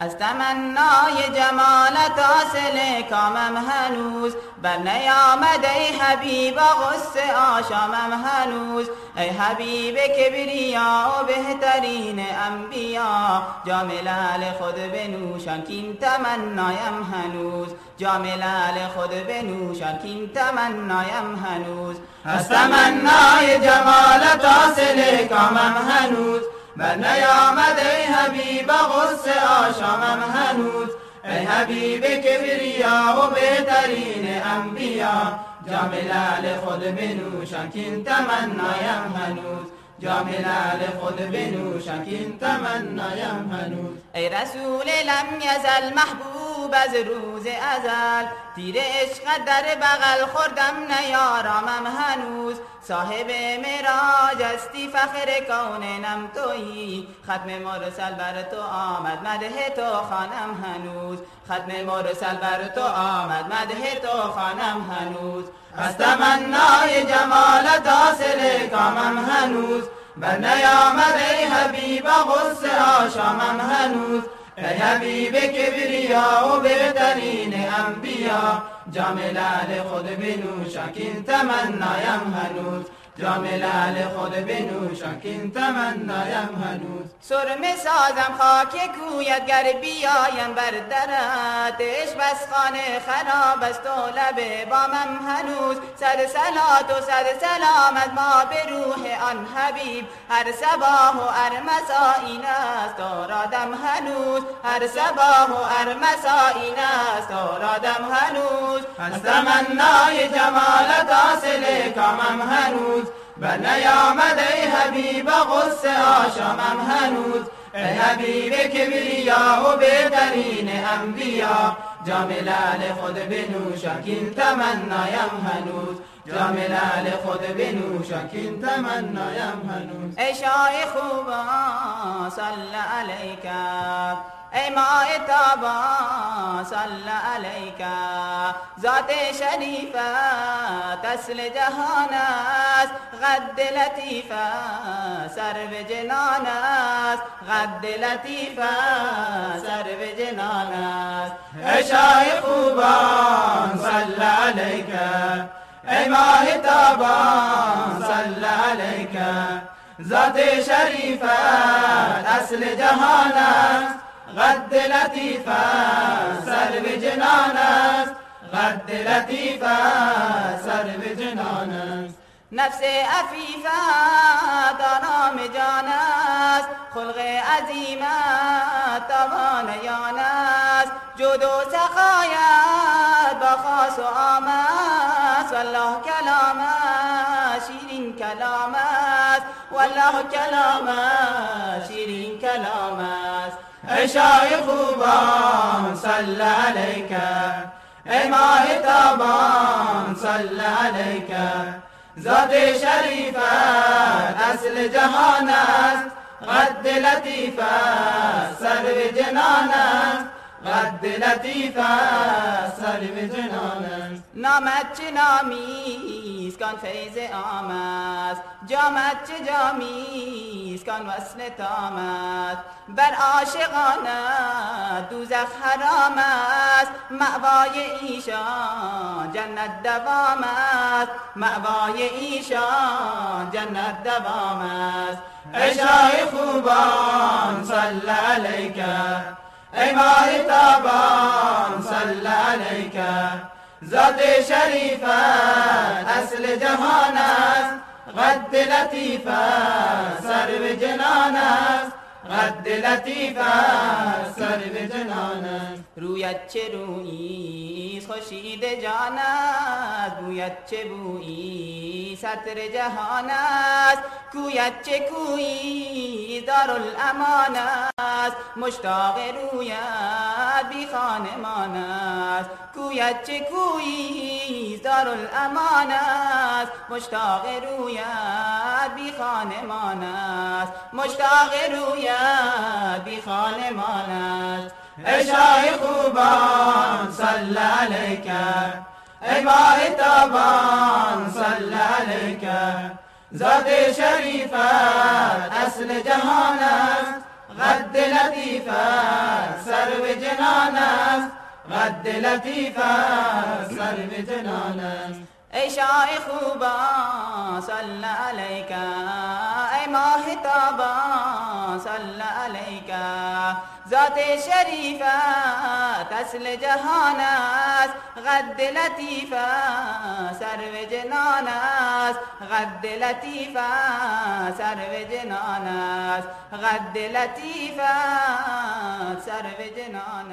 از تمنای جمالت حاصل کامم هنوز بر نیامد ای حبیب غصه آشامم هنوز. ای حبیب کبریا و بهترین انبیا جام خود بنوشان کین تمنایم هنوز. جام خود بنوشان کین تمنایم هنوز. از تمنای جمالت حاصل کامم هنوز. بر نیامد ای حبیب غصه آشامم هنوز. ای حبیب کبریا و بهترین انبیا جام لعل خود بنوشن کین تمنایم هنوز. جام لعل خود بنوشن کین تمنایم هنوز. ای رسول لم یزل محبوب از روز ازل. تیر عشق در بغل خوردم نیارامم هنوز. صاحب مراج استی فخر کوننم تویی ختم مرسل بر تو آمد مده تو خانم هنوز. ختم مرسل بر تو آمد مده تو خانم هنوز. از تمنای جمالت حاصل کامم هنوز. بر نیامد ای حبیب غصه آشامم هنوز. ای حبیب کبریا و بهترین انبیا. جام لعل خود بنوشن کین تمنایم هنوز. جام لعل خود بنوشن کین تمنایم هنوز. سرمه سازم خاک کویت گر بیایم بر درت بس خانه خراب است و لب بامم هنوز. صد سلات و صد سلامت ما به روح آن حبیب. هر سباه و هر مسا این است. دارادم هنوز هر سباه و هر مسا این است. دارادم هنوز از تمنای جمالت حاصل کامم هنوز. بر نیامد ای حبیب غصه آشامم هنوز. ای حبیب کبریا و بهترین انبیا. جملال خود بنوشا بنوشکین تمنایم هنوز. جملال خود بنوشا بنوشکین تمنایم هنوز. ای شای خوبا صلی علیکم امام تابا صلى عليك ذات شريفة تسل جهانس غد لطيفة سرب جناناس۔ غد لطيفة سرب جنانس شاي خوبان صلى عليك امام تابا صلى عليك ذات شريفة تسل جهانس غد لطیف سر به جنان است. غد لطیف سر به جنان است. نفس عفیفت آرام جان است. خلق عظیمت توانیان است. جود و سخایت با خاص و عام است. والله کلام شیرین کلام است. والله کلام شیرین کلام است. أشايخ بان صلى عليك. إما تابان صلى عليك. زاد شريفة أسل جهانات غد لطيفة سر جنانات قد لطیف سر جنان است. نامت چه نامیست کان فیض آم است. جامت چه جامیست کان وصل تام بر عاشقان دوزخ حرام است. معوای ایشان جنت دوام است. معوای ایشان جنت دوام است. ای خوبان صل علیکه إمام تابان صلى عليك. زاد شريفا أسل جهانا. غد لطيفا سر جنانا. قد لطیف سر به جنان است رویت چه رویی خورشید جان است بویت چه بویی سطر جهان است کویت چه کویی دارالامان است مشتاق رویت بی خانمان است کویت چه کویی دارالامان است مشتاق رویت بی خانمان است مشتاق رویت بی خانمان است ای شاه خوبان صل علیکه ای ماه تابان صل علیکه ذات شریفت اصل جهان است. قد لطیف سر جنان است. قد لطیف سر به جنان است. أي شايخ با صلى عليك أي ماہ تابا صلی علیک ذات شريفة تسل جهاناس غد لطيفة سرو جناناس۔ غد لطيفة سرو جناناس۔ غد لطيفة سرو جناناس۔